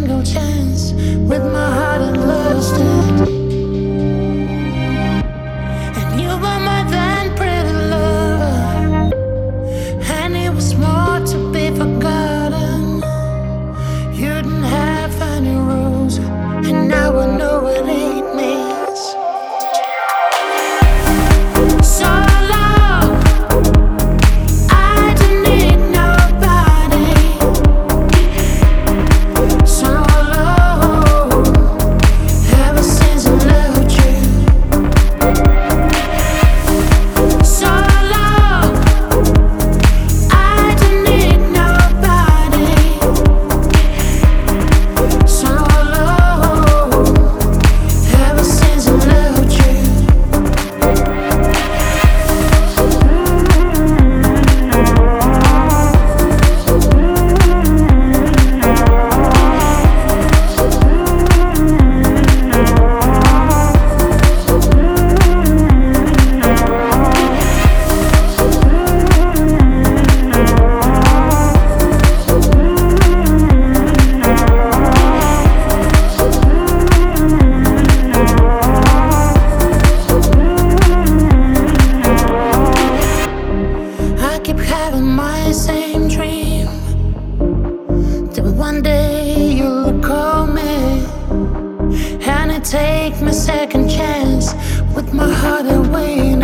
single chance with my heart and stained. having my same dream. then one day you'll call me, and I take my second chance with my heart away.